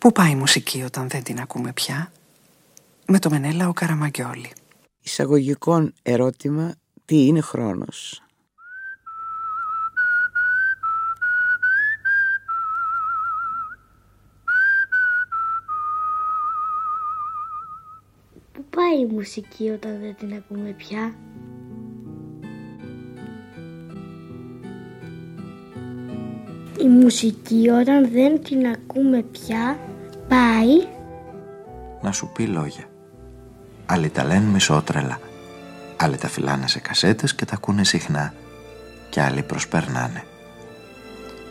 Πού πάει η μουσική όταν δεν την ακούμε πια; Με το Μενέλα ο Καραμαγκιόλη. Εισαγωγικών ερώτημα τι είναι χρόνος; Πού πάει η μουσική όταν δεν την ακούμε πια; Η μουσική όταν δεν την ακούμε πια; Πάει να σου πει λόγια. Άλλοι τα λένε μισότρελα. Άλλοι τα φυλάνε σε κασέτες και τα ακούνε συχνά. Και άλλοι προσπερνάνε.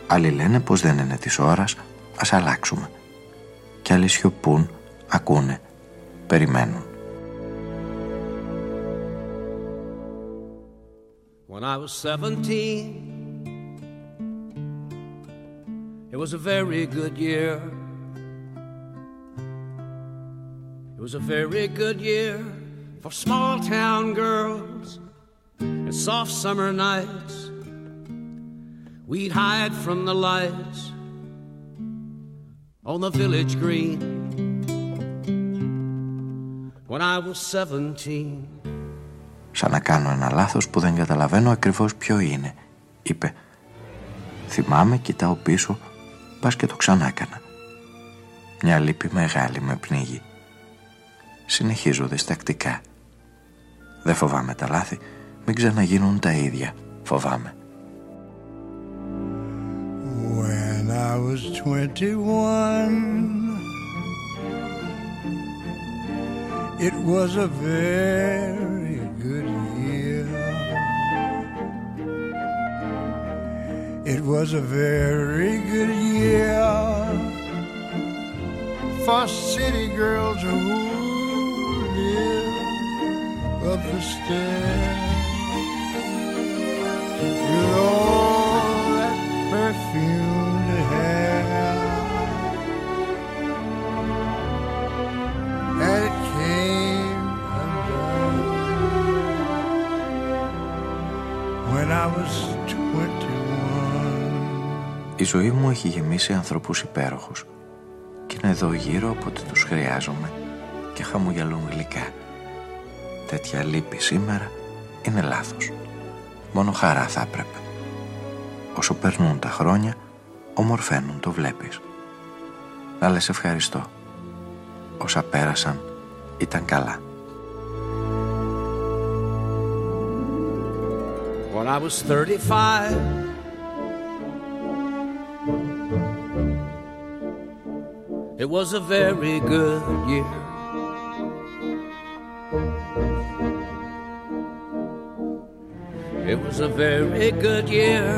Άλλοι λένε πως δεν είναι της ώρας, ας αλλάξουμε. Και άλλοι σιωπούν, ακούνε, περιμένουν. When I was 17 It was a very good year. It was a very good year for small town girls and soft summer nights. We'd hide from the lights on the village green when I was 17. Σαν να κάνω ένα λάθος που δεν καταλαβαίνω ακριβώς ποιο είναι, είπε. Θυμάμαι, κοιτάω πίσω Πας και το ξανά έκανα. Μια λύπη μεγάλη με πνίγει. Συνεχίζω διστακτικά. Δεν φοβάμαι τα λάθη, μην ξαναγίνουν τα ίδια. Φοβάμαι. When I was 21 It was a very good It was a very good year for city girls who live up the stairs. With all that perfumed hair. And it came undone when I was Η ζωή μου έχει γεμίσει ανθρώπους υπέροχους και είναι εδώ γύρω όποτε τους χρειάζομαι και χαμογελούν γλυκά. Τέτοια λύπη σήμερα είναι λάθος. Μόνο χαρά θα έπρεπε. Όσο περνούν τα χρόνια, ομορφαίνουν το βλέπεις. Να λες ευχαριστώ. Όσα πέρασαν ήταν καλά. When I was 35 It was a very good year. It was a very good year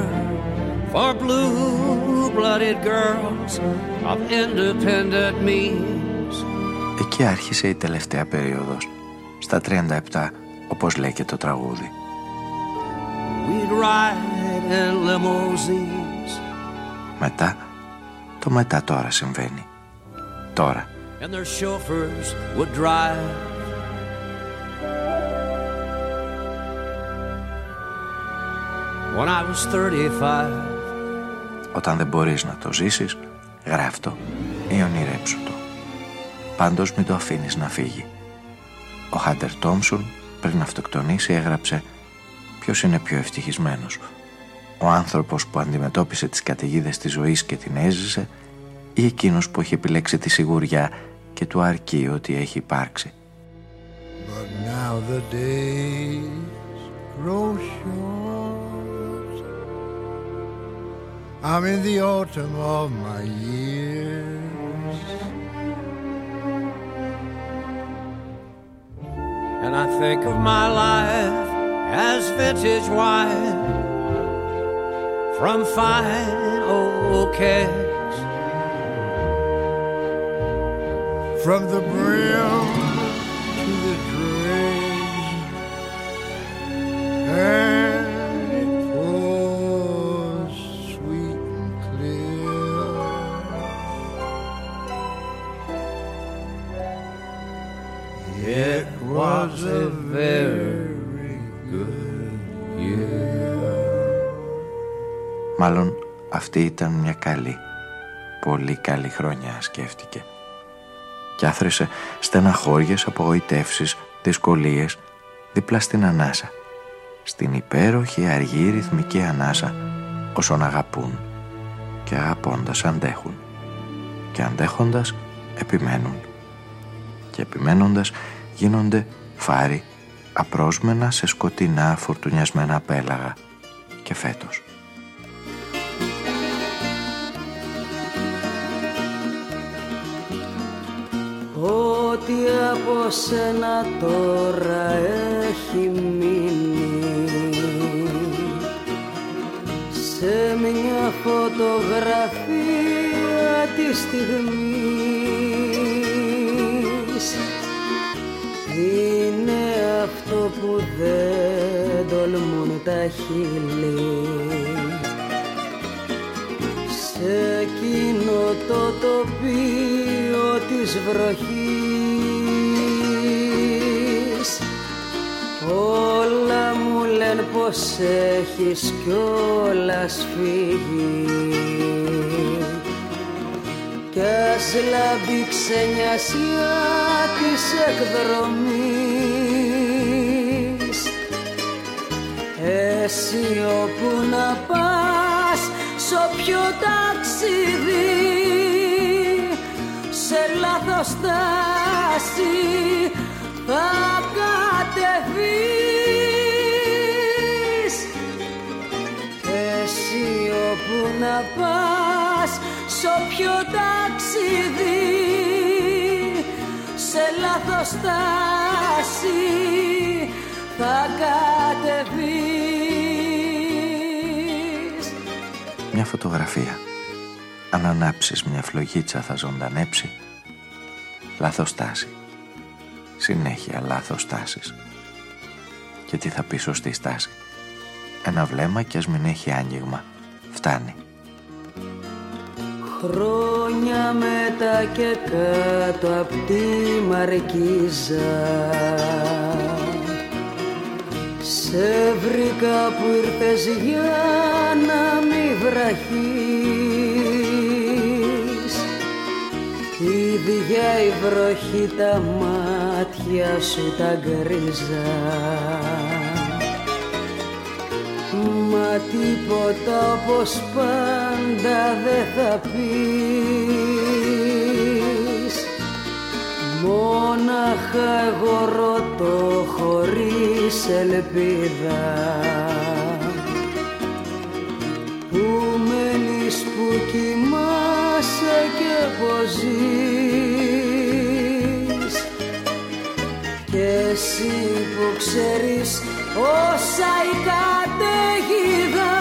for blue-blooded girls of independent means. Εκεί άρχισε η τελευταία περίοδος, στα 37, όπως λέει και το τραγούδι. We'd ride in limousines. Μετά, το μετά τώρα συμβαίνει τώρα. And their chauffeurs would drive. When I was 35. Όταν δεν μπορείς να το ζήσεις, γράφτο ή ονειρέψου το. Πάντως μην το αφήνεις να φύγει. Ο Χάντερ Τόμσον πριν αυτοκτονήσει έγραψε «Ποιος είναι πιο ευτυχισμένος, ο άνθρωπος που αντιμετώπισε τις καταιγίδες της ζωής και την έζησε ή εκείνος που έχει επιλέξει τη σιγουριά και του αρκεί ότι έχει υπάρξει. But now the days grow short I'm in the autumn of my years. And I think of my life as vintage wine. From fine old from the brim to the dregs, and was a very good year. Μάλλον αυτή ήταν μια καλή, πολύ καλή χρονιά σκέφτηκε. Και άθρεσε στεναχώριες, απογοητεύσεις, δυσκολίες δίπλα στην ανάσα. Στην υπέροχη αργή ρυθμική ανάσα όσων αγαπούν και αγαπώντας αντέχουν. Και αντέχοντας επιμένουν. Και επιμένοντας γίνονται φάροι απρόσμενα σε σκοτεινά φορτουνιασμένα πέλαγα και φέτος. Ό,τι από σένα τώρα έχει μείνει σε μια φωτογραφία τη στιγμή χείλη σε εκείνο το τοπίο της βροχής. Όλα μου λένε πως έχεις κιόλας φύγει. Κι ας λαμπή ξενιασιά της εκδρομής εσύ όπου να πας σ' όποιο ταξίδι σε λάθος στάση θα κατεβείς. Εσύ όπου να πας σ' όποιο ταξίδι σε λάθος στάση θα κατεβείς φωτογραφία. Αν ανάψεις μια φλογίτσα θα ζωντανέψει. Λάθος στάση. Συνέχεια λάθος στάσεις Και τι θα πει σωστή στάση. Ένα βλέμμα κι ας μην έχει άνοιγμα Φτάνει. Χρόνια μετά και κάτω απ' τη Μαρκίζα. Σε βρήκα που ήρθες για να μη βραχείς Ίδια η βροχή τα μάτια σου τα γκρίζα. Μα τίποτα όπως πάντα δεν θα πεις. Μόναχα εγώ ρωτώ χωρίς ελπίδα κοιμάσαι και πως ζεις. Κι εσύ που ξέρεις όσα η καταιγίδα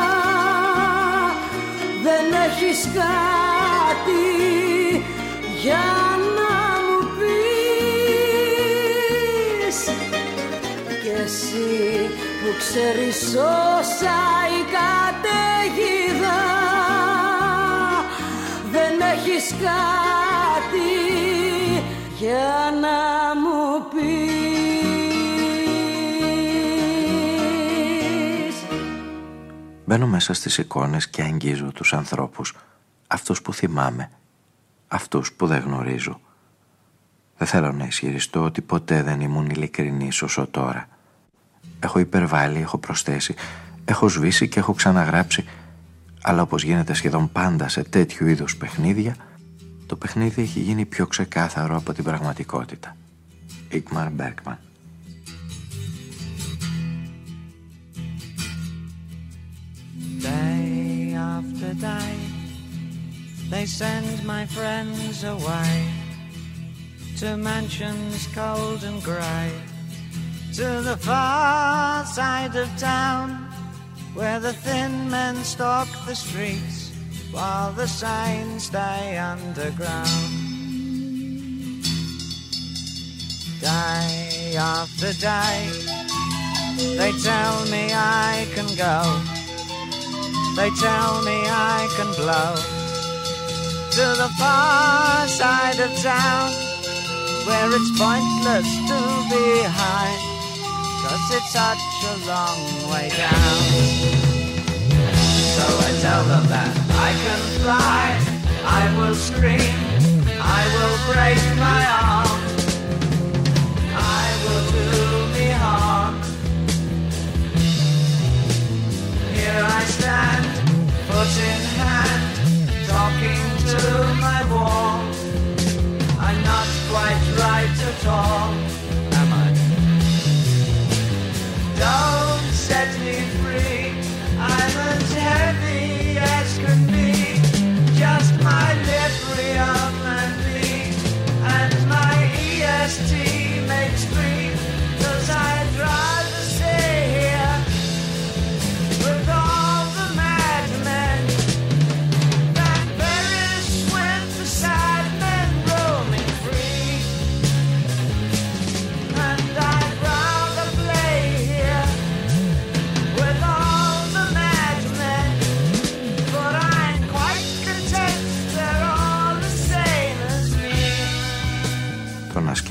δεν έχεις κάτι για να μου πεις. Και εσύ που ξέρεις όσα κάτι για να μου πεις. Μπαίνω μέσα στις εικόνες και αγγίζω τους ανθρώπους. Αυτούς που θυμάμαι. Αυτούς που δεν γνωρίζω. Δεν θέλω να ισχυριστώ ότι ποτέ δεν ήμουν ειλικρινής όσο τώρα. Έχω υπερβάλει, έχω προσθέσει Έχω σβήσει και έχω ξαναγράψει. Αλλά όπως γίνεται σχεδόν πάντα σε τέτοιου είδους παιχνίδια Το παιχνίδι έχει γίνει πιο ξεκάθαρο από την πραγματικότητα Ιγμαρ Μπέρκμαν Day after day, they send my friends away to mansions cold and grey, to the far side of town where the thin men stalk the streets while the signs stay underground. Day after day, they tell me I can go. They tell me I can blow to the far side of town where it's pointless to be high cause it's such a long way down. So I tell them that I can fly I will scream, I will break my arm, I will do me harm. Here I stand, foot in hand, talking to my wall. I'm not quite right at all, am I? Don't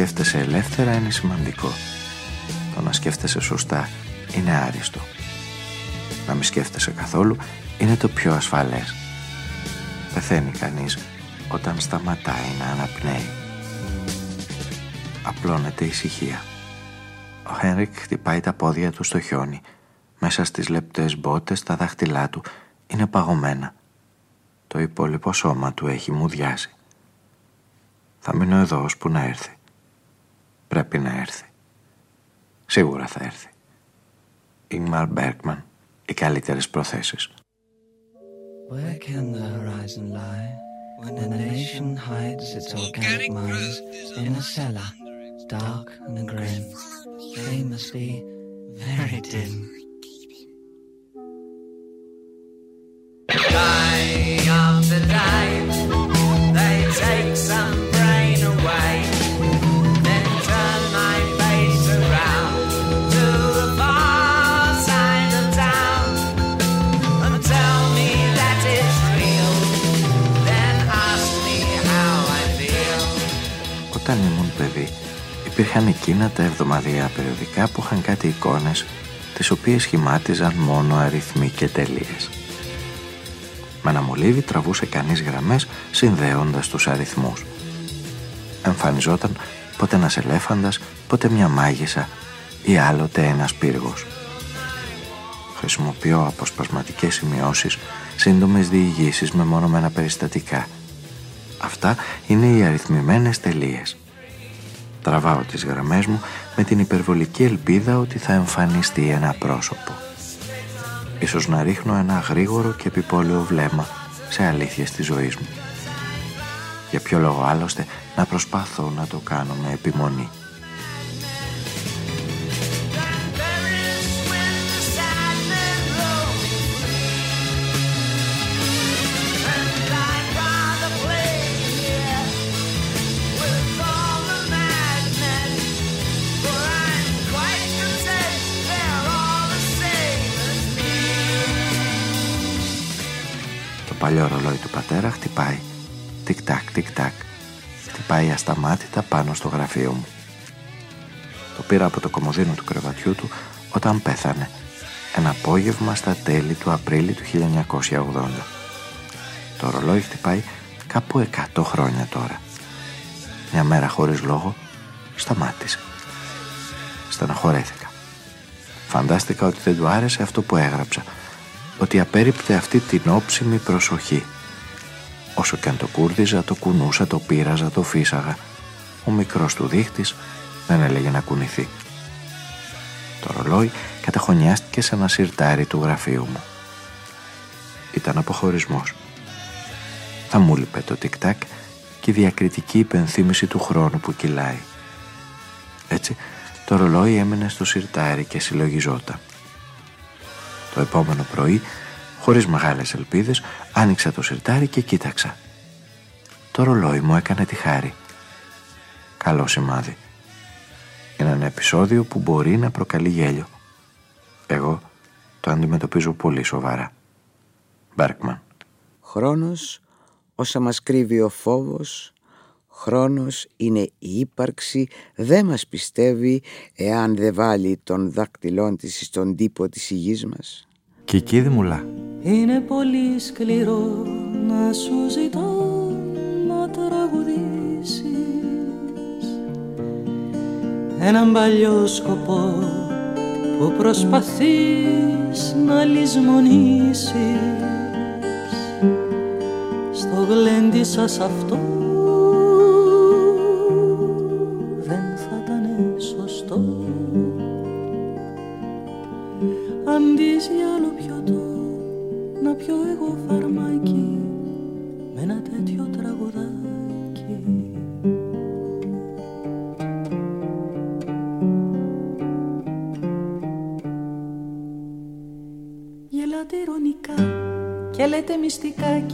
σκέφτεσαι ελεύθερα είναι σημαντικό. Το να σκέφτεσαι σωστά είναι άριστο. Να μην σκέφτεσαι καθόλου είναι το πιο ασφαλές. Πεθαίνει κανείς όταν σταματάει να αναπνέει. Απλώνεται ησυχία. Ο Χένρικ χτυπάει τα πόδια του στο χιόνι. Μέσα στις λεπτές μπότες τα δάχτυλά του είναι παγωμένα. Το υπόλοιπο σώμα του έχει μουδιάσει. Θα μείνω εδώ ώσπου να έρθει. Πρέπει να έρθει. Σίγουρα θα έρθει. Ιγμαρ Μπέρκμαν, οι καλύτερες προθέσεις. Where can the horizon lie when a nation hides its organic mines in a cellar, dark and grim? They must be very dim. Die υπήρχαν εκείνα τα εβδομαδιαία περιοδικά που είχαν κάτι εικόνες τις οποίες σχημάτιζαν μόνο αριθμοί και τελείες. Με ένα μολύβι τραβούσε κανείς γραμμές συνδέοντας τους αριθμούς. Εμφανιζόταν πότε ένας ελέφαντας, πότε μια μάγισσα ή άλλοτε ένας πύργος. Χρησιμοποιώ αποσπασματικές σημειώσεις, σύντομες διηγήσεις με μονομένα περιστατικά. Αυτά είναι οι αριθμημένες τελείες. Τραβάω τις γραμμές μου με την υπερβολική ελπίδα ότι θα εμφανιστεί ένα πρόσωπο. Ίσως να ρίχνω ένα γρήγορο και επιπόλαιο βλέμμα σε αλήθειες της ζωής μου. Για ποιο λόγο άλλωστε να προσπαθώ να το κάνω με επιμονή. Παλιό ρολόι του πατέρα χτυπάει τικ-τακ, τικ-τακ. Χτυπάει ασταμάτητα πάνω στο γραφείο μου. Το πήρα από το κομμωδίνο του κρεβατιού του όταν πέθανε ένα απόγευμα στα τέλη του Απρίλη του 1980. Το ρολόι χτυπάει κάπου 100 χρόνια τώρα. Μια μέρα χωρίς λόγο σταμάτησε. Στεναχωρέθηκα. Φαντάστηκα ότι δεν του άρεσε αυτό που έγραψα ότι απέριπτε αυτή την όψιμη προσοχή. Όσο και αν το κούρδιζα, το κουνούσα, το πείραζα, το φύσαγα. Ο μικρός του δείχτης δεν έλεγε να κουνηθεί. Το ρολόι καταχωνιάστηκε σε ένα σιρτάρι του γραφείου μου. Ήταν αποχωρισμός. Θα μου λείπε το τικ-τακ και η διακριτική υπενθύμηση του χρόνου που κυλάει. Έτσι, το ρολόι έμεινε στο σιρτάρι και συλλογιζόταν. Το επόμενο πρωί, χωρίς μεγάλες ελπίδες, άνοιξα το σιρτάρι και κοίταξα. Το ρολόι μου έκανε τη χάρη. Καλό σημάδι. Είναι ένα επεισόδιο που μπορεί να προκαλεί γέλιο. Εγώ το αντιμετωπίζω πολύ σοβαρά. Μπέρκμαν. Χρόνος, όσα μας κρύβει ο φόβος, χρόνος είναι η ύπαρξη, δεν μας πιστεύει εάν δεν βάλει τον δάκτυλόν της στον τύπο της υγής μας. Κικίδη Μουλά. Είναι πολύ σκληρό να σου ζητώ τραγουδήσεις έναν παλιό σκοπό που προσπαθείς να λησμονήσεις στο γλέντι σας αυτό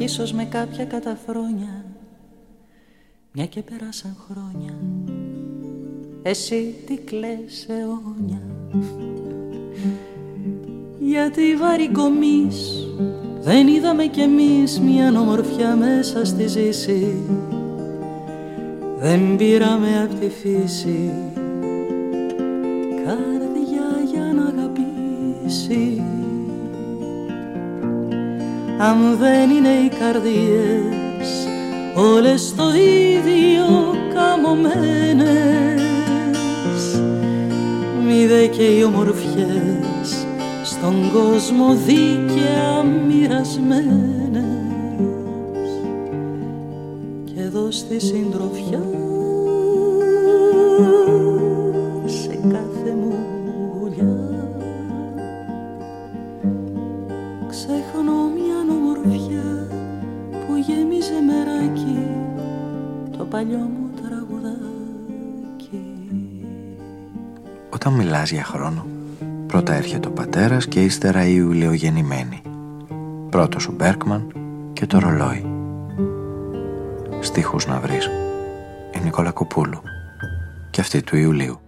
ίσως με κάποια καταφρόνια. Μια και περάσαν χρόνια. Εσύ τι κλαις αιώνια. Γιατί βαρικομείς δεν είδαμε κι εμείς μια ομορφιά μέσα στη ζήση. Δεν πήραμε απ' τη φύση αν δεν είναι οι καρδιές όλες το ίδιο καμωμένες. Μη δε και οι ομορφιές στον κόσμο δίκαια μοιρασμένες. Και εδώ στη συντροφιά Όταν μιλάς για χρόνο Πρώτα έρχεται ο πατέρας και ύστερα η Ιουλιογεννημένη. Πρώτος ο Μπέρκμαν και το ρολόι. Στίχους να βρεις. Η Νικόλα Κουπούλου. Και αυτή του Ιουλίου.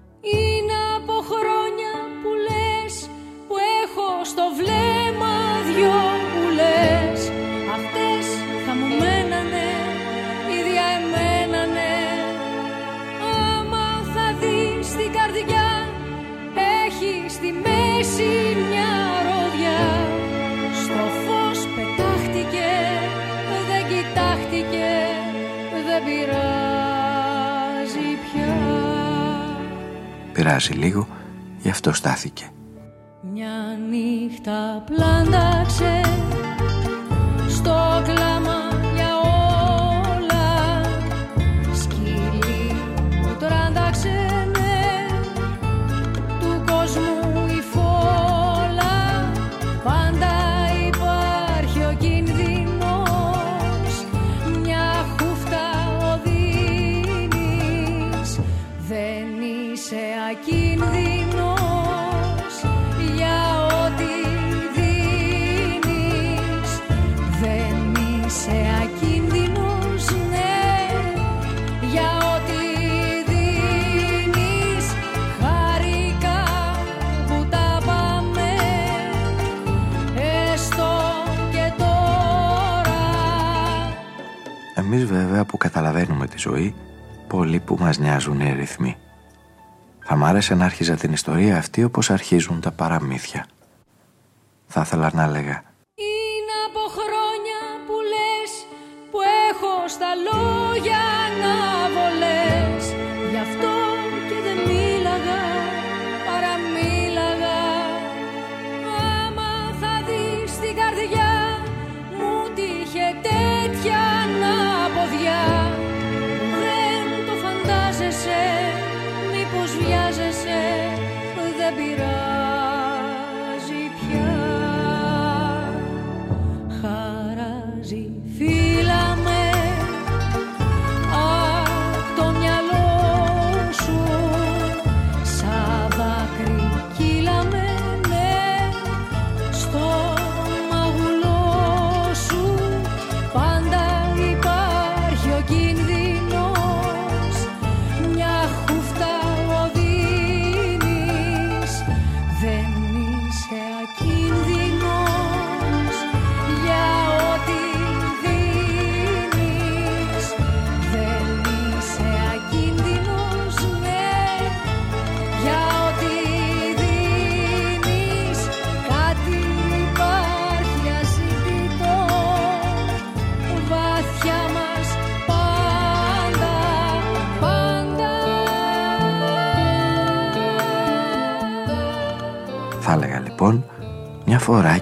Πειράζει λίγο, γι' αυτό στάθηκε. Μια νύχτα πλάνταξε καταλαβαίνουμε τη ζωή, πολλοί που μας νοιάζουν οι ρυθμοί. Θα μ' άρεσε να άρχιζα την ιστορία αυτή όπως αρχίζουν τα παραμύθια. Θα ήθελα να έλεγα Είναι από χρόνια που λες που έχω στα λόγια να δεν πειράζει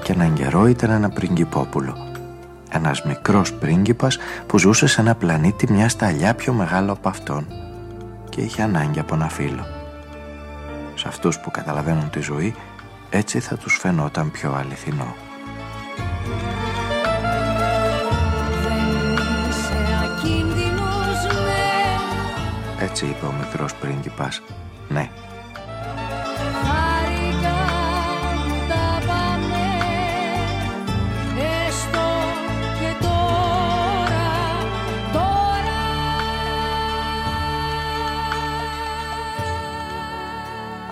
και έναν καιρό ήταν ένα πριγκυπόπουλο. Ένας μικρός πρίγκιπας που ζούσε σε ένα πλανήτη μια σταλιά πιο μεγάλο από αυτόν και είχε ανάγκη από ένα φίλο. Σε αυτούς που καταλαβαίνουν τη ζωή έτσι θα τους φαινόταν πιο αληθινό. Έτσι είπε ο μικρός πρίγκιπας.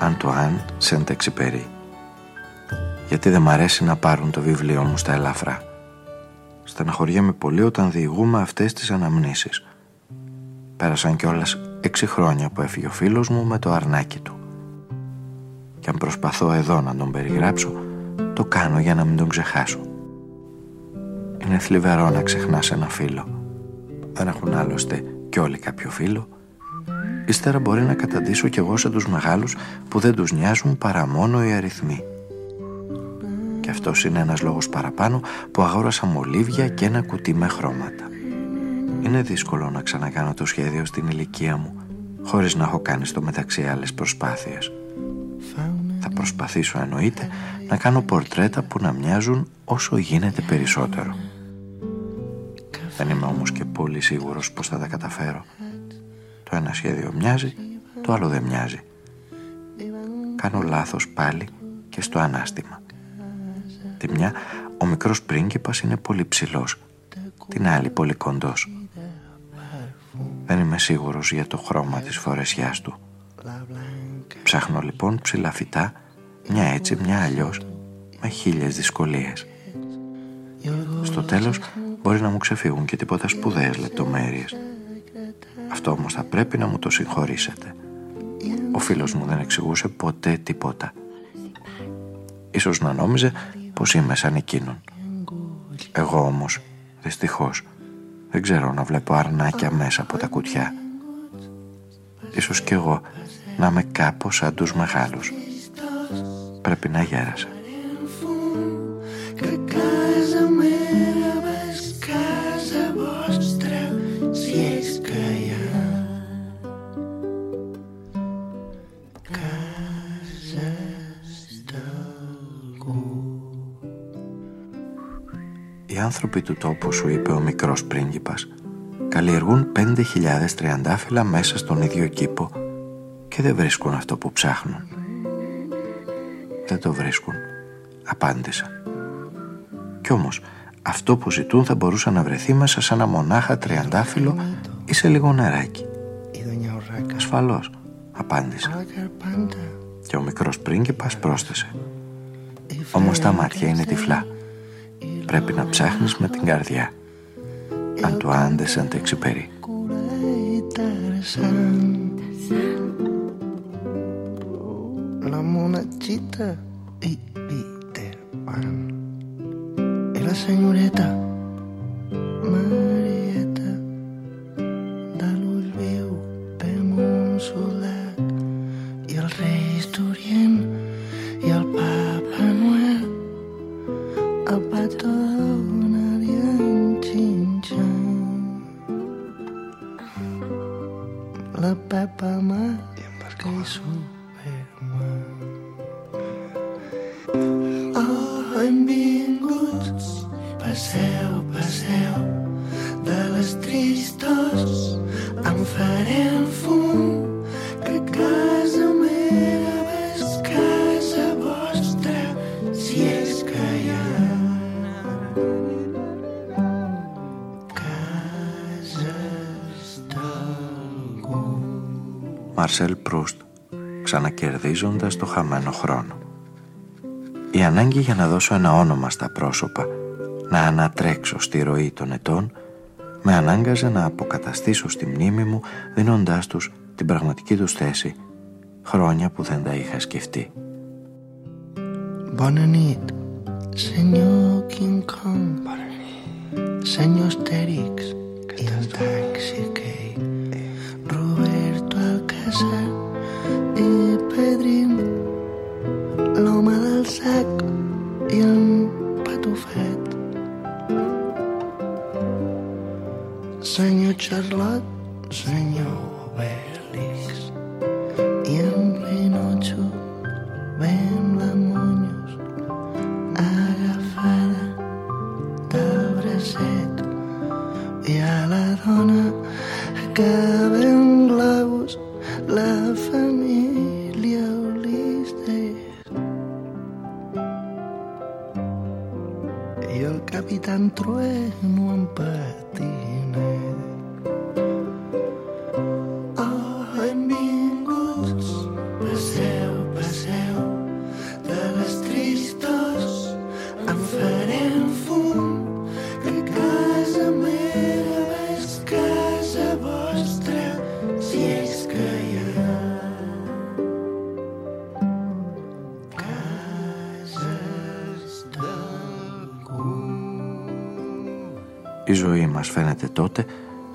Αντουάν Σεντεξιπέρι γιατί δεν μ' αρέσει να πάρουν το βιβλίο μου στα ελαφρά. Στεναχωριέμαι πολύ όταν διηγούμε αυτές τις αναμνήσεις. Πέρασαν κιόλας έξι χρόνια που έφυγε ο φίλος μου με το αρνάκι του. Και αν προσπαθώ εδώ να τον περιγράψω, το κάνω για να μην τον ξεχάσω. Είναι θλιβερό να ξεχνάς ένα φίλο. Δεν έχουν άλλωστε κι όλοι κάποιο φίλο. Ύστερα μπορεί να καταντήσω κι εγώ σε τους μεγάλους που δεν τους νοιάζουν παρά μόνο οι αριθμοί. Και αυτός είναι ένας λόγος παραπάνω που αγόρασα μολύβια και ένα κουτί με χρώματα. Είναι δύσκολο να ξανακάνω το σχέδιο στην ηλικία μου χωρίς να έχω κάνει στο μεταξύ άλλες προσπάθειες. Θα προσπαθήσω εννοείται να κάνω πορτρέτα που να μοιάζουν όσο γίνεται περισσότερο. Δεν είμαι όμως και πολύ σίγουρος πως θα τα καταφέρω. Το ένα σχέδιο μοιάζει, το άλλο δεν μοιάζει. Κάνω λάθος πάλι και στο ανάστημα. Τη μια, ο μικρός πρίγκιπας είναι πολύ ψηλός, την άλλη πολύ κοντός. Δεν είμαι σίγουρος για το χρώμα της φορεσιάς του. Ψάχνω λοιπόν ψηλά φυτά, μια έτσι, μια αλλιώς, με χίλιες δυσκολίες. Στο τέλος μπορεί να μου ξεφύγουν και τίποτα σπουδαίες λεπτομέρειες. Αυτό όμως θα πρέπει να μου το συγχωρήσετε. Ο φίλος μου δεν εξηγούσε ποτέ τίποτα. Ίσως να νόμιζε πως είμαι σαν εκείνον. Εγώ όμως, δυστυχώς, δεν ξέρω να βλέπω αρνάκια μέσα από τα κουτιά. Ίσως κι εγώ να είμαι κάπως σαν τους μεγάλους. Πρέπει να γέρασα. Οι άνθρωποι του τόπου σου, είπε ο μικρός πρίγκιπας, καλλιεργούν πέντε χιλιάδες τριαντάφυλλα μέσα στον ίδιο κήπο και δεν βρίσκουν αυτό που ψάχνουν. Δεν το βρίσκουν, απάντησα. Κι όμως, αυτό που ζητούν θα μπορούσε να βρεθεί μέσα σε ένα μονάχα τριαντάφυλλο ή σε λίγο νεράκι. Ασφαλώς, απάντησα. Και ο μικρός πρίγκιπας πρόσθεσε. Όμως τα μάτια είναι τυφλά Πρέπει να ψάχνεις με την καρδιά. Αν το άντε, σαν τη. Τα μονάχα και τα pan. Η λασίγουetta. Μάρσελ Προύστ ξανακερδίζοντας το χαμένο χρόνο η ανάγκη για να δώσω ένα όνομα στα πρόσωπα να ανατρέξω στη ροή των ετών με ανάγκαζε να αποκαταστήσω στη μνήμη μου δίνοντάς τους την πραγματική τους θέση χρόνια που δεν τα είχα σκεφτεί. Bona nit, senyor King Kong. Senyor Astèrix, i el taxi que Roberto passa i pedrim l'home del sac i el patufet. Senyor Charlotte,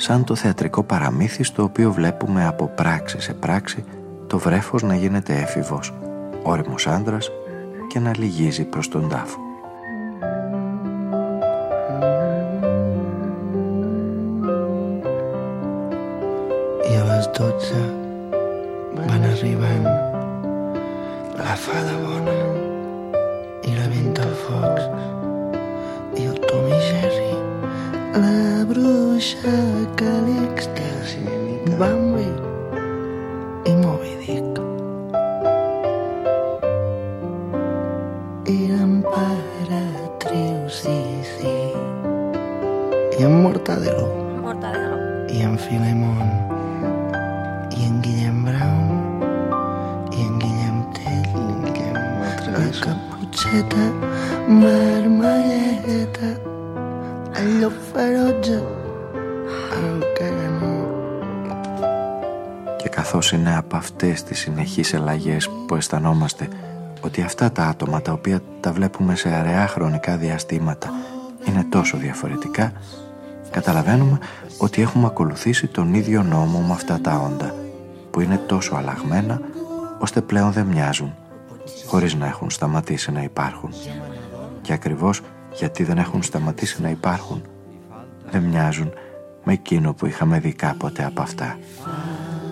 σαν το θεατρικό παραμύθι στο οποίο βλέπουμε από πράξη σε πράξη το βρέφος να γίνεται έφηβος, όριμος άντρας και να λυγίζει προς τον τάφο. en éxtasis, bambi y Moby Dick. Eran paratrius y sí, y en Mortadelo, y en Filemón, y en Guillem Brown, y en Guillem Tell, y en Guillem La capucheta, marmalleta, allò ferotge, καθώς είναι από αυτές τις συνεχείς ελλαγές που αισθανόμαστε ότι αυτά τα άτομα τα οποία τα βλέπουμε σε αραιά χρονικά διαστήματα είναι τόσο διαφορετικά, καταλαβαίνουμε ότι έχουμε ακολουθήσει τον ίδιο νόμο με αυτά τα όντα που είναι τόσο αλλαγμένα ώστε πλέον δεν μοιάζουν χωρίς να έχουν σταματήσει να υπάρχουν. Και ακριβώς γιατί δεν έχουν σταματήσει να υπάρχουν δεν μοιάζουν με εκείνο που είχαμε δει κάποτε από αυτά.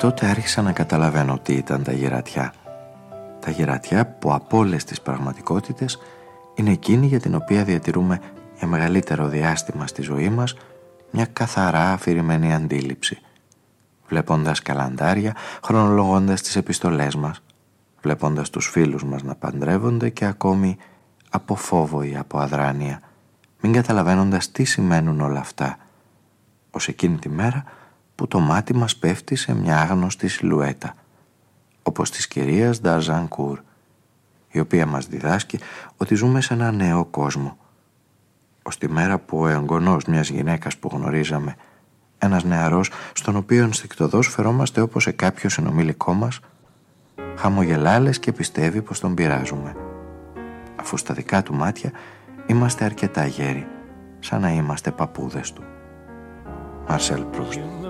τότε άρχισα να καταλαβαίνω τι ήταν τα γερατιά. Τα γερατιά που από όλες τις πραγματικότητες είναι εκείνη για την οποία διατηρούμε για μεγαλύτερο διάστημα στη ζωή μας μια καθαρά αφηρημένη αντίληψη. Βλέποντας καλαντάρια, χρονολογώντας τις επιστολές μας, βλέποντας τους φίλους μας να παντρεύονται και ακόμη από φόβο ή από αδράνεια, μην καταλαβαίνοντας τι σημαίνουν όλα αυτά, ως εκείνη τη μέρα που το μάτι μας πέφτει σε μια άγνωστη σιλουέτα, όπως της κυρίας Νταζανκούρ, η οποία μας διδάσκει ότι ζούμε σε ένα νέο κόσμο. Ως τη μέρα που ο εγγονός μιας γυναίκας που γνωρίζαμε, ένας νεαρός στον οποίο ενστικτοδός φερόμαστε όπως σε κάποιο συνομιλικό μας, χαμογελάλες και πιστεύει πως τον πειράζουμε. Αφού στα δικά του μάτια είμαστε αρκετά γέροι, σαν να είμαστε παππούδες του. Μαρσέλ Προύστ You must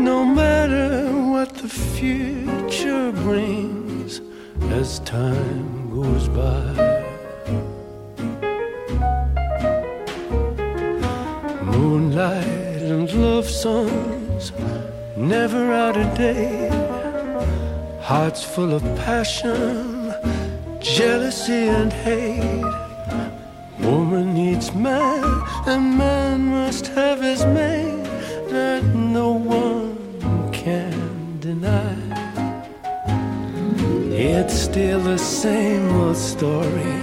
No matter what the future brings as time goes by. Moonlight and love songs, never out of date. Hearts full of passion, jealousy and hate. Woman needs man, and man must have his mate that no one can deny. It's still the same old story.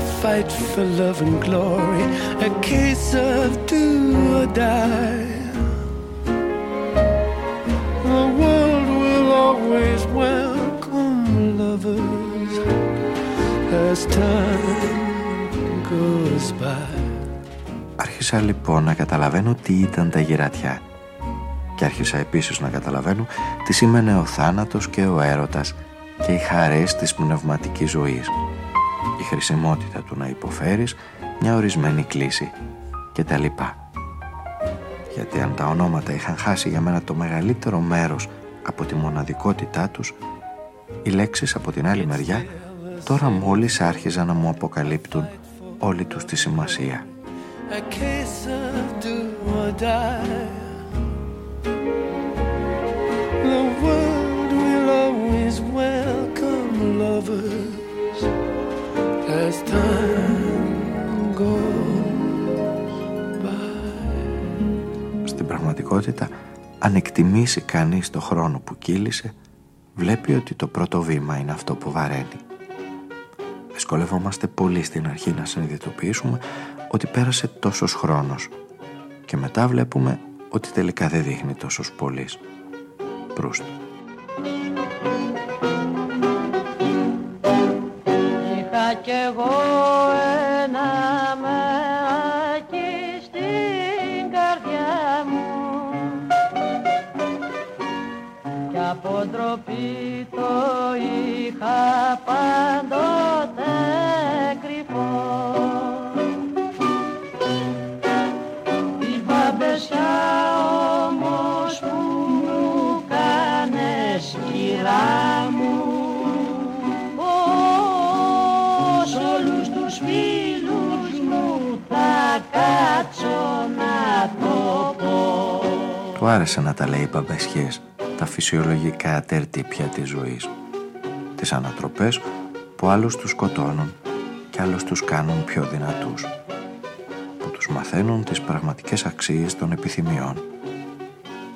A fight for love and glory, a case of do or die. The world will always welcome lovers as time goes by. Άρχισα λοιπόν να καταλαβαίνω τι ήταν τα γυρατιά και άρχισα επίσης να καταλαβαίνω τι σήμαινε ο θάνατος και ο έρωτας και οι χαρές της πνευματικής ζωής. Η χρησιμότητα του να υποφέρεις μια ορισμένη κλίση και τα λοιπά. Γιατί αν τα ονόματα είχαν χάσει για μένα το μεγαλύτερο μέρος από τη μοναδικότητά τους οι λέξεις από την άλλη μεριά τώρα μόλις άρχιζαν να μου αποκαλύπτουν όλη τους τη σημασία. A case of do or die. The world will always welcome lovers as time goes by. Στην πραγματικότητα, αν εκτιμήσει κανείς το χρόνο που κύλησε, βλέπει ότι το πρώτο βήμα είναι αυτό που βαραίνει. Δυσκολευόμαστε πολύ στην αρχή να συνειδητοποιήσουμε ότι πέρασε τόσος χρόνος και μετά βλέπουμε ότι τελικά δεν δείχνει τόσος πολύς. Προύστ. Είχα κι εγώ Του άρεσε να τα λέει μπαμπεσιές τα φυσιολογικά τερτύπια της ζωής. Τις ανατροπές που άλλους τους σκοτώνουν και άλλους τους κάνουν πιο δυνατούς. Που τους μαθαίνουν τις πραγματικές αξίες των επιθυμιών.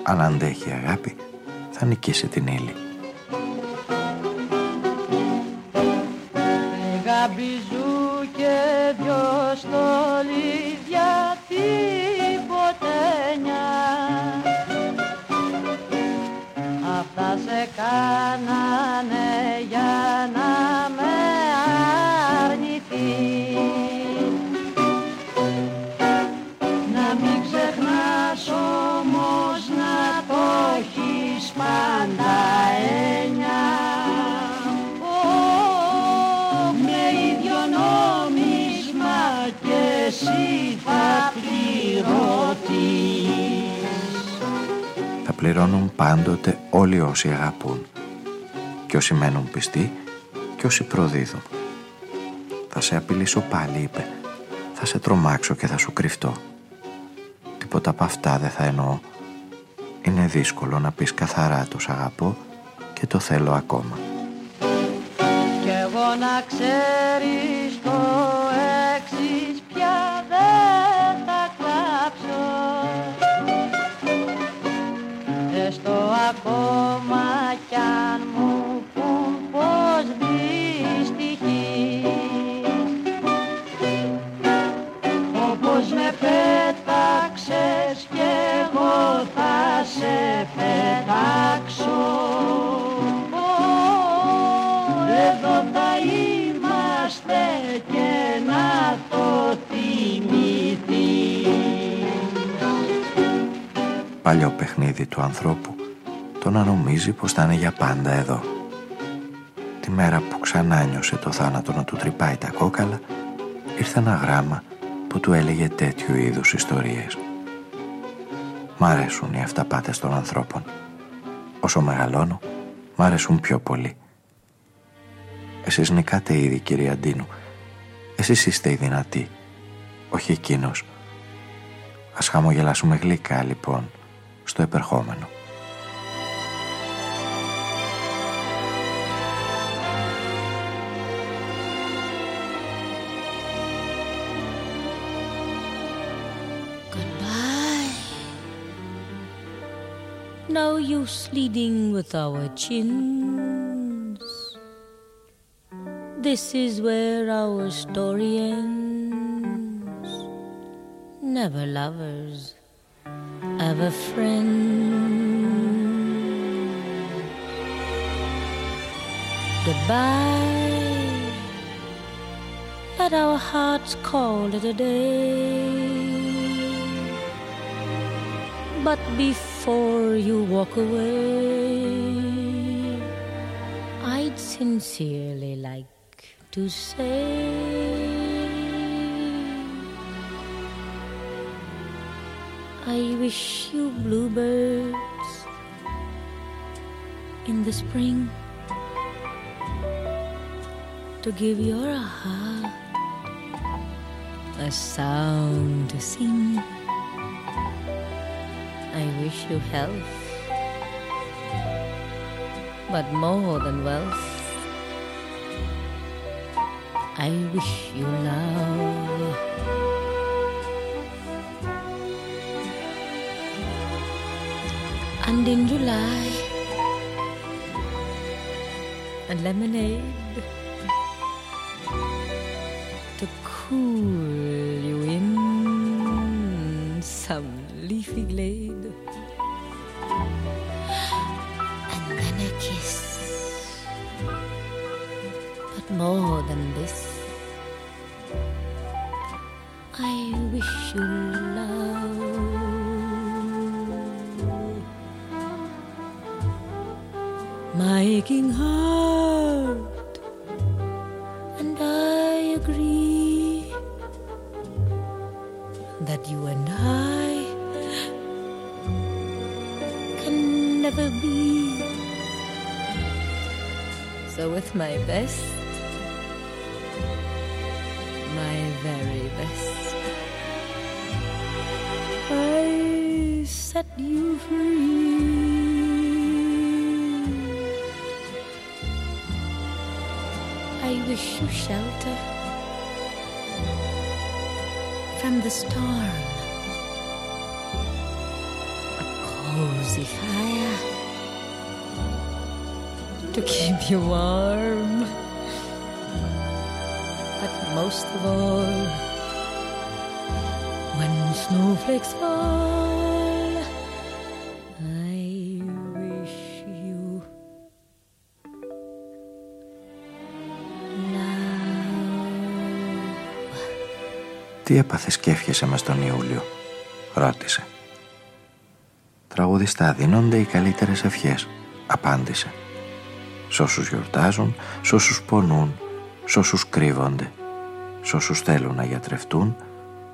Αν αντέχει αγάπη θα νικήσει την ύλη. Μπιζού και δυο στολίδια κάνανε για να πληρώνουν πάντοτε όλοι όσοι αγαπούν και όσοι μένουν πιστοί και όσοι προδίδουν. Θα σε απειλήσω πάλι, είπε. Θα σε τρομάξω και θα σου κρυφτώ. Τίποτα από αυτά δεν θα εννοώ. Είναι δύσκολο να πεις καθαρά το αγαπώ και το θέλω ακόμα. Κι εγώ να ξέρεις το σε πετάξω Εδώ θα είμαστε και να το Παλιό παιχνίδι του ανθρώπου το να νομίζει πως θα είναι για πάντα εδώ. Τη μέρα που ξανά νιώσε το θάνατο να του τρυπάει τα κόκαλα ήρθε ένα γράμμα που του έλεγε τέτοιου είδους ιστορίες. Μ' αρέσουν οι αυταπάτες των ανθρώπων. Όσο μεγαλώνω, μ' αρέσουν πιο πολύ. Εσείς νικάτε ήδη, κύριε Αντίνου. Εσείς είστε οι δυνατοί, όχι εκείνος. Ας χαμογελάσουμε γλυκά, λοιπόν, στο επερχόμενο. No use leading with our chins. This is where our story ends. Never lovers, ever friends. Goodbye. Let our hearts call it a day. But before you walk away, I'd sincerely like to say I wish you bluebirds in the spring to give your heart a sound to sing. I wish you health, but more than wealth, I wish you love. And in July, a lemonade to cool best, my very best, I set you free. I wish you shelter from the storm, a cozy fire to keep you warm. Τι έπαθες και έφιασε μες τον Ιούλιο, ρώτησε. Τραγουδιστά δίνονται οι καλύτερες ευχές, απάντησε. Σ' όσους γιορτάζουν, σ' όσους πονούν, σ' όσους κρύβονται, σ' όσους θέλουν να γιατρευτούν,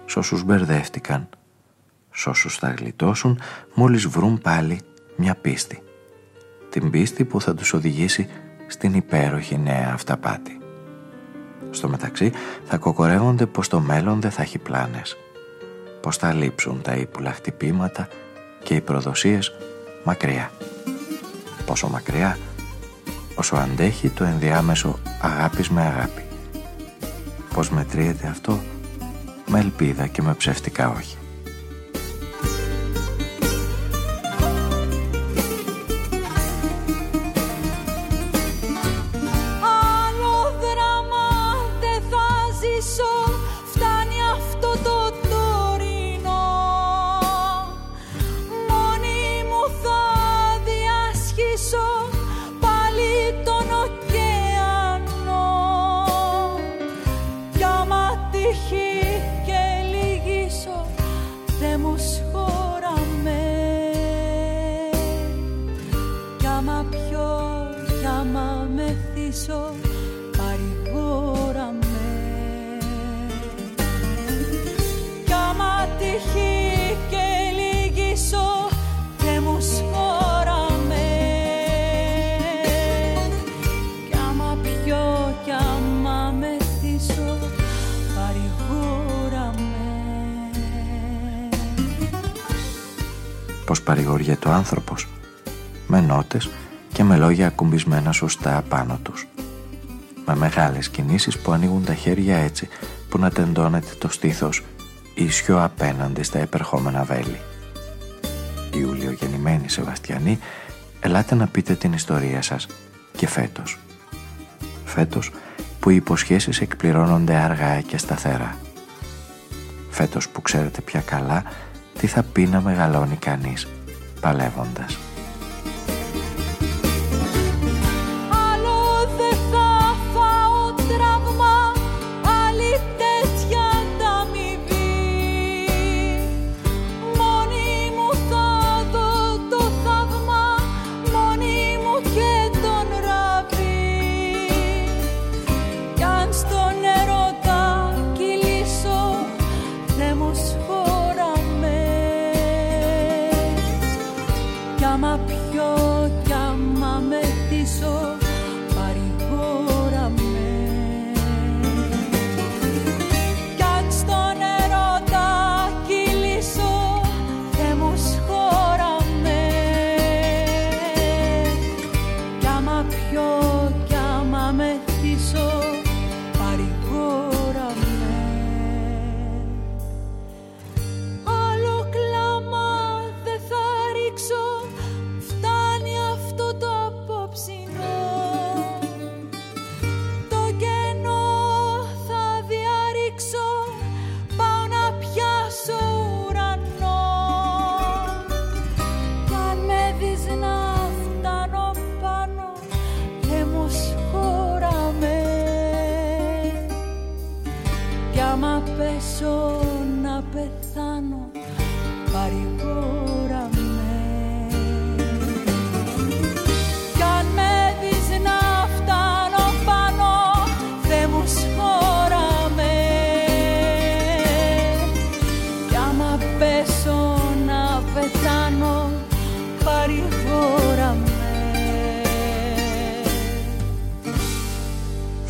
σ' όσους μπερδεύτηκαν, σ' όσους θα γλιτώσουν μόλις βρουν πάλι μια πίστη. Την πίστη που θα τους οδηγήσει στην υπέροχη νέα αυταπάτη. Στο μεταξύ θα κοκορεύονται πως το μέλλον δεν θα έχει πλάνες. Πως θα λείψουν τα ύπουλα χτυπήματα και οι προδοσίες μακριά. Πόσο μακριά, όσο αντέχει το ενδιάμεσο αγάπης με αγάπη. Πως μετριέται αυτό με ελπίδα και με ψεύτικα όχι. Παρηγοριέται ο άνθρωπος με νότες και με λόγια ακουμπισμένα σωστά απάνω τους. Με μεγάλες κινήσεις που ανοίγουν τα χέρια έτσι που να τεντώνεται το στήθος ίσιο απέναντι στα επερχόμενα βέλη. Ιούλιο γεννημένη αγαπημένοι Σεβαστιανοί, ελάτε να πείτε την ιστορία σας και φέτος. Φέτος που οι υποσχέσεις εκπληρώνονται αργά και σταθερά. Φέτος που ξέρετε πια καλά τι θα πει να μεγαλώνει κανείς παλεύοντας.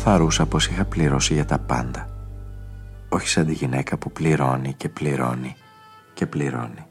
Φαρούσα πως είχα πληρώσει για τα πάντα. Όχι σαν τη γυναίκα που πληρώνει και πληρώνει και πληρώνει.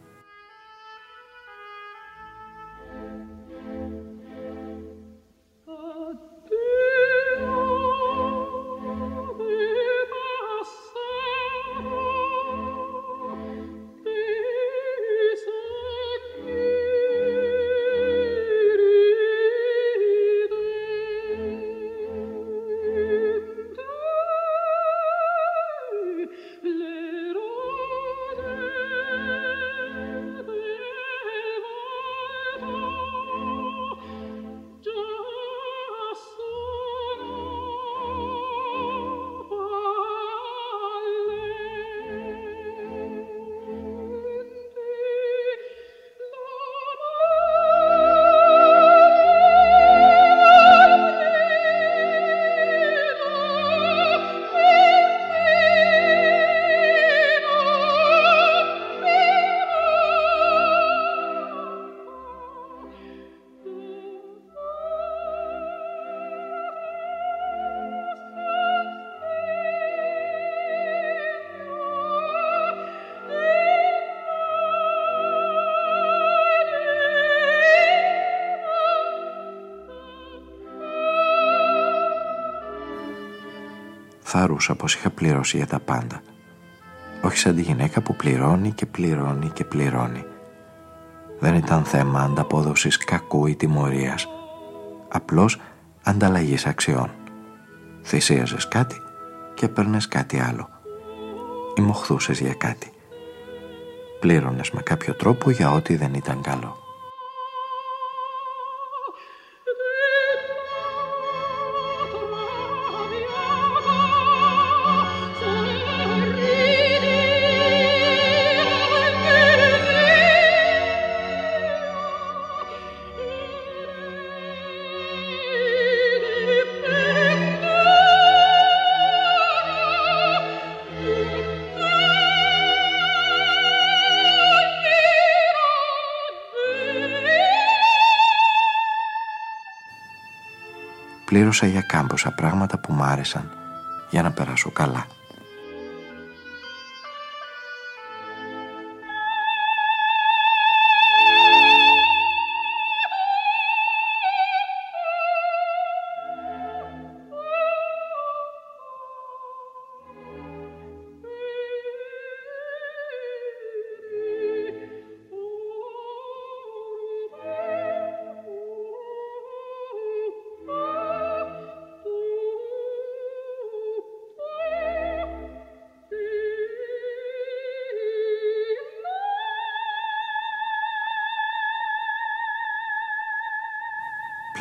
Θαρούσα πως είχα πληρώσει για τα πάντα. Όχι σαν τη γυναίκα που πληρώνει και πληρώνει και πληρώνει. Δεν ήταν θέμα ανταπόδοσης κακού ή τιμωρίας. Απλώς ανταλλαγής αξιών. Θυσίαζες κάτι και έπαιρνες κάτι άλλο. Ή μοχθούσες για κάτι. Πλήρωνες με κάποιο τρόπο για ό,τι δεν ήταν καλό. Πλήρωσα για κάμποσα πράγματα που μ' άρεσαν για να περάσω καλά.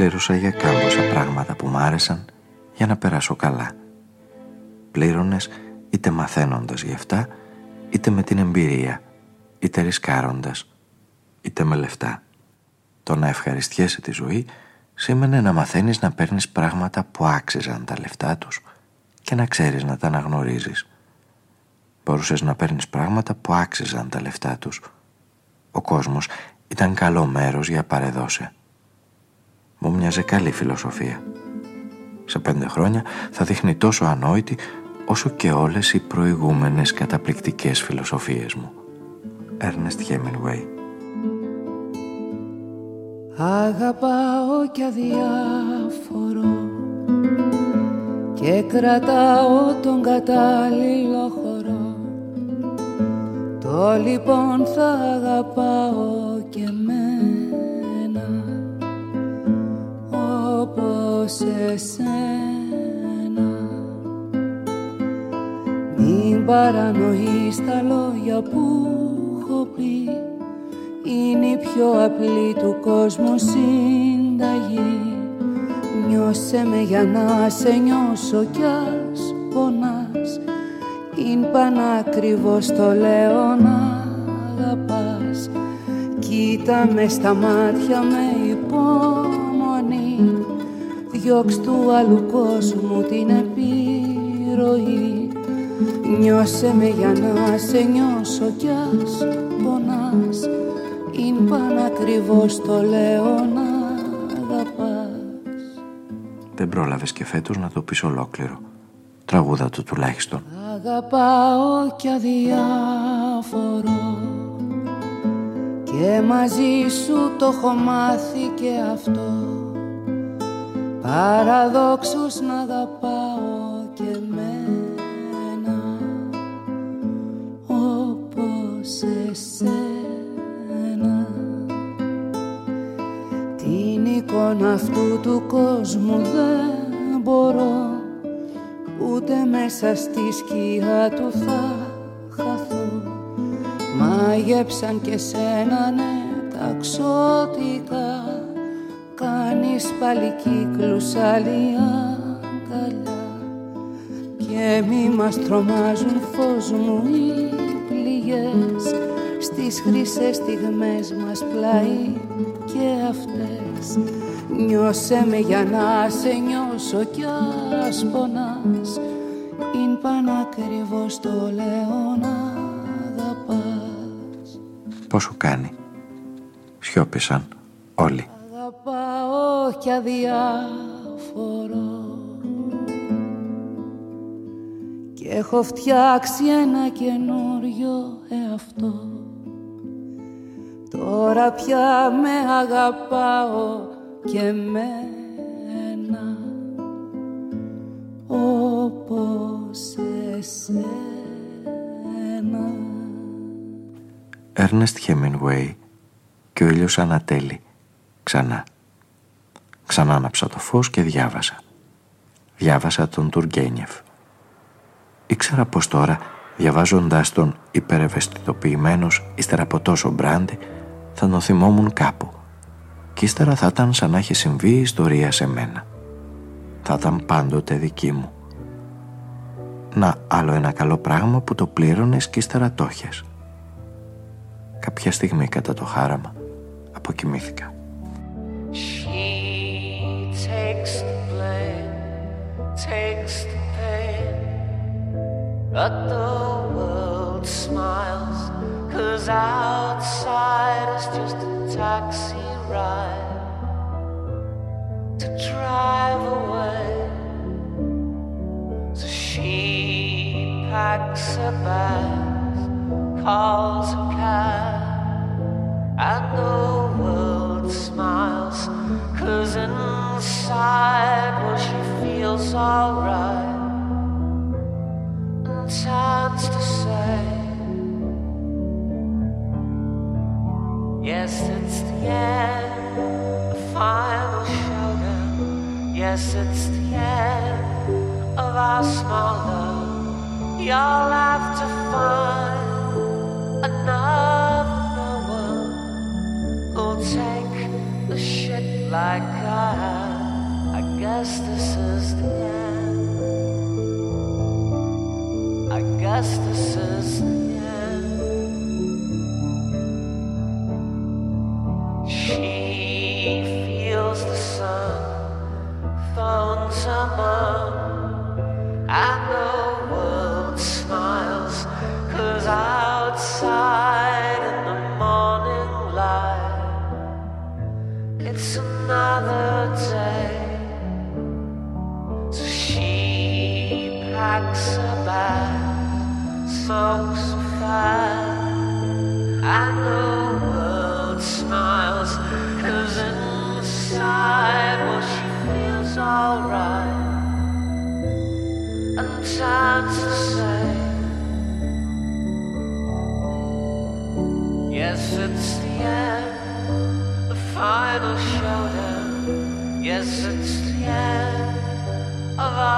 Πλήρωσα για κάμποσα πράγματα που μ' άρεσαν για να περάσω καλά. Πλήρωνες είτε μαθαίνοντας γι' αυτά, είτε με την εμπειρία, είτε ρισκάροντας, είτε με λεφτά. Το να ευχαριστιέσαι τη ζωή σήμαινε να μαθαίνεις να παίρνεις πράγματα που άξιζαν τα λεφτά τους και να ξέρεις να τα αναγνωρίζεις. Μπορούσες να παίρνεις πράγματα που άξιζαν τα λεφτά τους. Ο κόσμος ήταν καλό μέρος για παρεδώσε. Μου μοιάζε καλή φιλοσοφία. Σε πέντε χρόνια θα δείχνει τόσο ανόητη όσο και όλες οι προηγούμενες καταπληκτικές φιλοσοφίες μου. Ernest Hemingway Αγαπάω κι αδιάφορο και κρατάω τον κατάλληλο χώρο το λοιπόν θα αγαπάω και μένα όπως εσένα. Μην παρανοείς τα λόγια που έχω πει. Είναι η πιο απλή του κόσμου συνταγή. Νιώσε με για να σε νιώσω κι ας πονάς. Είναι πανάκριβος το λέω να αγαπάς. Κοίτα μες στα μάτια με υπομονή Διώξ' του άλλου κόσμου την επιρροή. Νιώσε με για να σε νιώσω κι ας πονάς. Είναι πανακριβώς το λέω να αγαπάς. Δεν πρόλαβες και φέτος να το πεις ολόκληρο. Τραγούδα του τουλάχιστον. Αγαπάω κι αδιάφορο. Και μαζί σου το έχω μάθει και αυτό Παραδόξους να αγαπάω και μένα Όπως εσένα. Εικόνα αυτού του κόσμου δεν μπορώ Ούτε μέσα στη σκιά του θα χαθώ. Μάγεψαν και σένα ναι τα ξώτικα Κάνεις πάλι κύκλους άλλη αγκαλιά Και μη μας τρομάζουν φως μου οι πληγές. Στις χρυσές στιγμές μας πλάι και αυτές. Νιώσε με για να σε νιώσω κι ας πονάς. Είναι πανακριβώς το λέω να αγαπάς. Πόσο κάνει; Σιώπησαν όλοι Αγαπάω κι αδιάφορο Και έχω φτιάξει ένα καινούριο εαυτό Τώρα πια με αγαπάω και μένα όπως εσένα. Έρνεστ Χέμινγουέι και ο ήλιος ανατέλει ξανά. Ξανά άναψα το φως και διάβασα. Διάβασα τον Τουργκένιεφ. Ήξερα πως τώρα, διαβάζοντάς τον υπερευαισθητοποιημένος ύστερα από τόσο μπράντι, θα τον θυμόμουν κάπου και ύστερα θα ήταν σαν να έχει συμβεί η ιστορία σε μένα. Θα ήταν πάντοτε δική μου. Να άλλο ένα καλό πράγμα που το πλήρωνες και ύστερα το έχεις. Κάποια στιγμή κατά το χάραμα αποκοιμήθηκα. Cause outside is just a taxi ride to drive away. So she packs her bags, calls a cab, and the alright and turns to say. Yes, it's the end, the final showdown. Yes, it's the end of our small love. You'll have to find another who'll take the shit like I have, guess this is the end. I guess this is the end.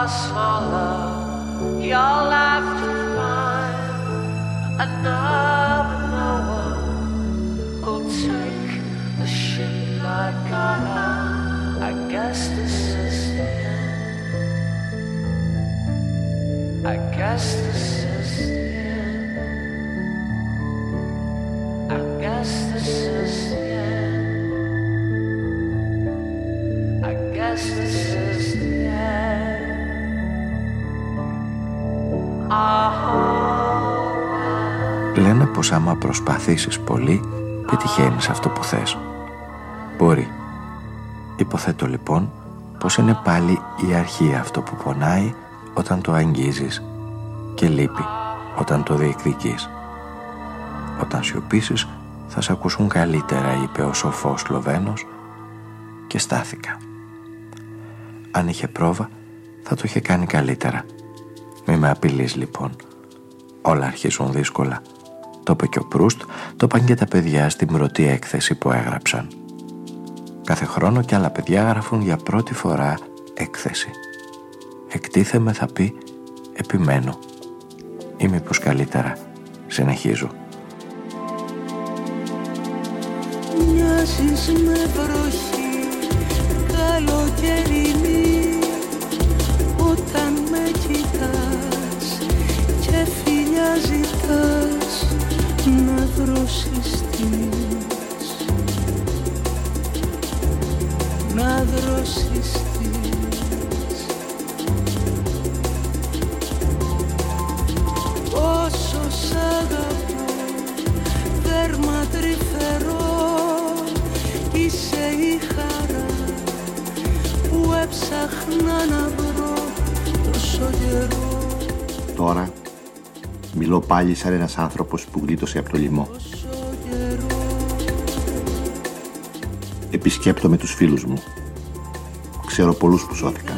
Of our small love. You'll have to find another who'll take the I. I guess this is the end. I guess this πως άμα προσπαθήσεις πολύ, πετυχαίνεις αυτό που θες. Μπορεί. Υποθέτω λοιπόν πως είναι πάλι η αρχή αυτό που πονάει όταν το αγγίζεις και λείπει όταν το διεκδικείς. Όταν σιωπήσεις θα σε ακούσουν καλύτερα, είπε ο σοφός Σλοβαίνος και στάθηκα. Αν είχε πρόβα θα το είχε κάνει καλύτερα. Μη με απειλείς λοιπόν. Όλα αρχίζουν δύσκολα. Το είπε και ο Προύστ, το είπαν και τα παιδιά στην πρώτη έκθεση που έγραψαν. Κάθε χρόνο και άλλα παιδιά γράφουν για πρώτη φορά έκθεση. Εκτίθεμαι θα πει επιμένω. Ή μήπως καλύτερα συνεχίζω. Μοιάζεις με βροχή καλοκαιρινή Όταν με κοιτάς και φιλιά ζητάς να δροσιστείς Να δροσιστείς Όσο σ' αγαπώ δέρμα τρυφερό Είσαι η χαρά που έψαχνα να βρω τόσο καιρό Τώρα μιλώ πάλι σαν ένας άνθρωπος που γλίτωσε από το λοιμό. Επισκέπτομαι τους φίλους μου. Ξέρω πολλούς που σώθηκαν.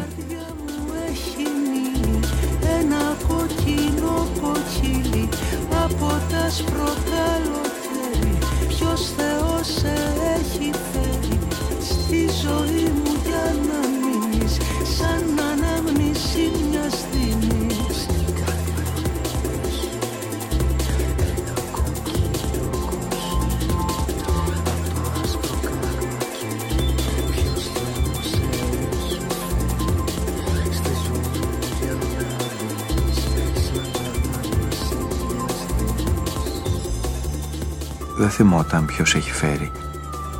Δεν θυμόταν ποιος έχει φέρει.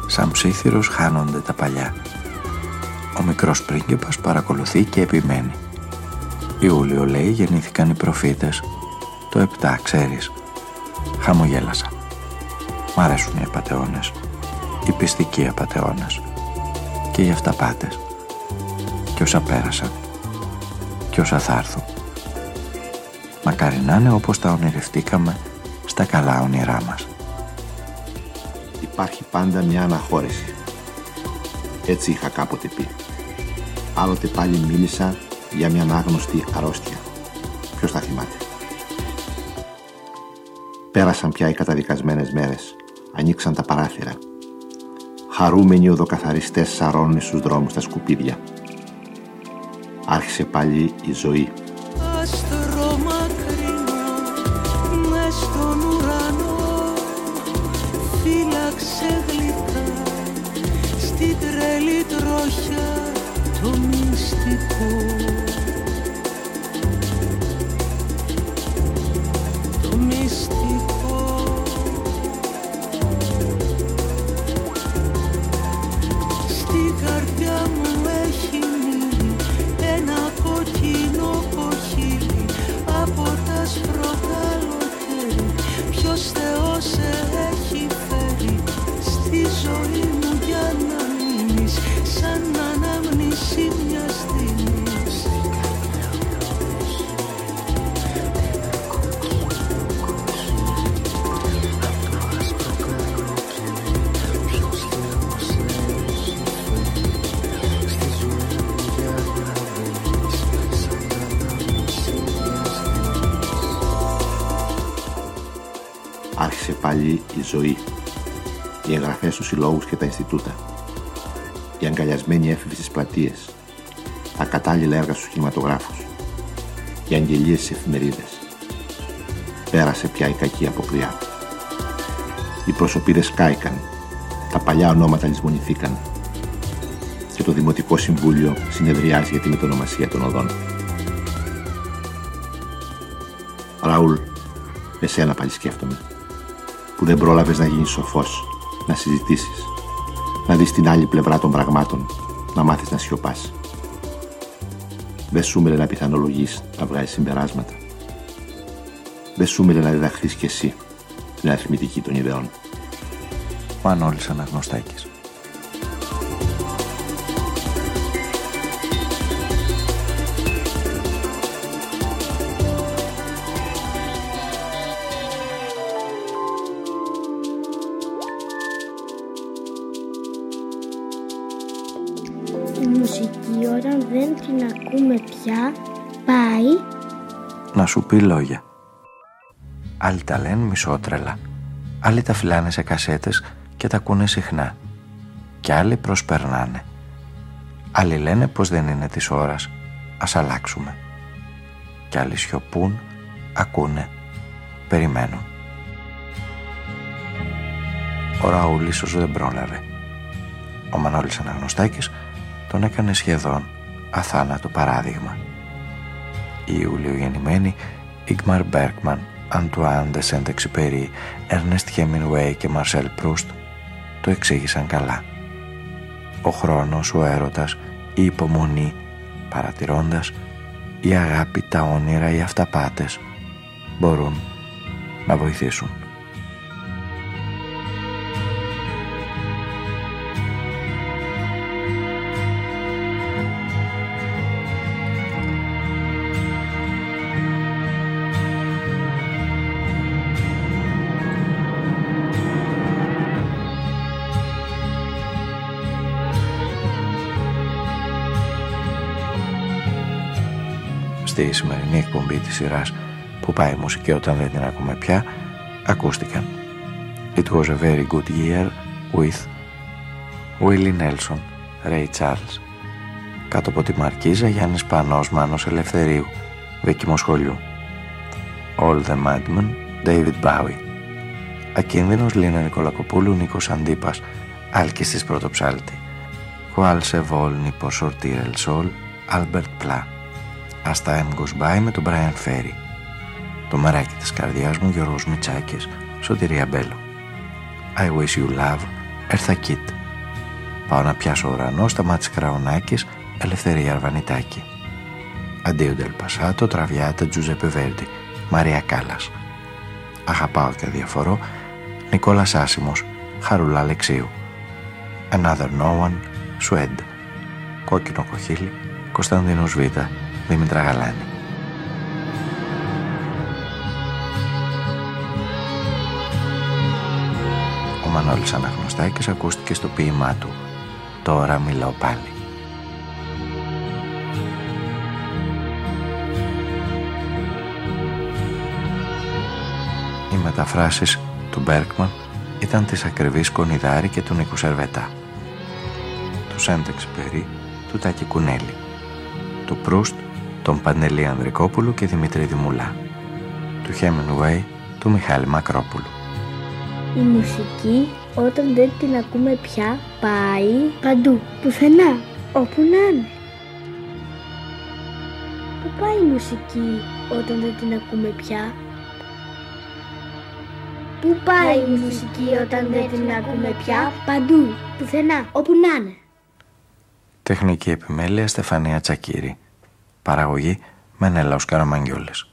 Σαν ψήθυρος χάνονται τα παλιά. Ο μικρός πρίγκιπας παρακολουθεί και επιμένει. Ιούλιο λέει γεννήθηκαν οι προφήτες. Το επτά, ξέρεις. Χαμογέλασα. Μ' αρέσουν οι απατεώνες. Οι πιστικοί απατεώνες. Και οι αυταπάτες. Και όσα πέρασαν. Και όσα θα έρθουν. Μακάρι να είναι όπως τα ονειρευτήκαμε στα καλά όνειρά μας. Υπάρχει πάντα μια αναχώρηση. Έτσι είχα κάποτε πει. Άλλοτε πάλι μίλησα για μια ανάγνωστη αρρώστια. Ποιος θα θυμάται. Πέρασαν πια οι καταδικασμένες μέρες. Ανοίξαν τα παράθυρα. Χαρούμενοι οδοκαθαριστές σαρώνουν στους δρόμους τα σκουπίδια. Άρχισε πάλι η ζωή. Μυστικό πάλι και τα Ινστιτούτα, οι αγκαλιασμένοι έφηβοι στις πλατείες, τα κατάλληλα έργα στους κινηματογράφους, οι αγγελίες στις εφημερίδες. Πέρασε πια η κακή αποκριά. Οι προσωπίδες κάηκαν, τα παλιά ονόματα λησμονηθήκαν και το Δημοτικό Συμβούλιο συνεδριάζει για τη μετονομασία των οδών. Ραούλ, εσένα πάλι σκέφτομαι που δεν πρόλαβες να γίνεις σοφός, να συζητήσεις, να δεις την άλλη πλευρά των πραγμάτων, να μάθεις να σιωπάς. Δεν σου να πιθανολογείς, να βγάζεις συμπεράσματα. Δεν σου να διδαχθείς κι εσύ την αριθμητική των ιδεών. Μανώλης Αναγνωστάκης. την σου πει λόγια. Άλλοι τα λένε μισότρελα. Άλλοι τα φυλάνε σε κασέτες και τα ακούνε συχνά. Και άλλοι προσπερνάνε. Άλλοι λένε πως δεν είναι της ώρας. Ας αλλάξουμε. Και άλλοι σιωπούν, ακούνε, περιμένουν. Ο Ραούλ ίσως δεν πρόλαβε. Ο Μανώλης Αναγνωστάκης τον έκανε σχεδόν αθάνατο παράδειγμα. Οι Ιουλιογεννημένοι Ιγμαρ Μπέρκμαν, Αντουάν de Saint-Exupéry, Ernest Hemingway και Μαρσέλ Προύστ το εξήγησαν καλά. Ο χρόνος, ο έρωτας, η υπομονή, παρατηρώντας, η αγάπη, τα όνειρα, οι αυταπάτες μπορούν να βοηθήσουν. Στη σημερινή εκπομπή της σειράς που πάει η μουσική όταν δεν την ακούμε πια ακούστηκαν It was a very good year with Willie Nelson, Ray Charles κάτω από τη Μαρκίζα Γιάννης Πανός, Μάνος Ελευθερίου Βίκη Μοσχολιού All the Madmen, David Bowie Ακίνδυνος Λίνα Νικολακοπούλου, Νίκος Αντίπας Άλκης της Πρωτοψάλτη Qual se vol ni por sortir el sol, Albert Pla As Time Goes By με τον Brian Ferry. Το μαράκι της καρδιάς μου Γιώργος Μιτσάκης, Σωτηρία Μπέλο. I Wish You Love, Έρθα Κίτ. Πάω να πιάσω ουρανό στα μάτια Κραουνάκης, Ελευθερία Αρβανιτάκη. Αντίο Ντελ Πασάτο, Τραβιάτα Τζουζέπε Βέρντι, Μαρία Κάλλας. Αγαπάω και αδιαφορώ, Νικόλας Άσιμος, Χαρούλα Αλεξίου. Another No One, Σουέντ. Κόκκινο Κοχύλι, Κωνσταντίνος Β. Δήμητρα Γαλάνη. Ο Μανώλης Αναγνωστάκης ακούστηκε στο ποίημά του «Τώρα μιλάω πάλι». Οι μεταφράσεις του Μπέρκμαν ήταν της ακριβής Κονιδάρη και του Νίκου Σερβετά. Του Σέντεξ Περί, του Τάκη Κουνέλη. Του Προύστ τον Παντελή Ανδρικόπουλου και Δημήτρη Δημουλά, του Χέμενουέι του Μιχάλη Μακρόπουλου. Η μουσική όταν δεν την ακούμε πια πάει παντού, πουθενά, όπου να είναι. Πού πάει η μουσική όταν δεν την ακούμε πια; Πού πάει η μουσική όταν δεν την ακούμε πια; Παντού, πουθενά, όπου να είναι. Τεχνική επιμέλεια Στεφανία Τσακύρη. Παραγωγή Μενέλαος Καραμαγγιόλης.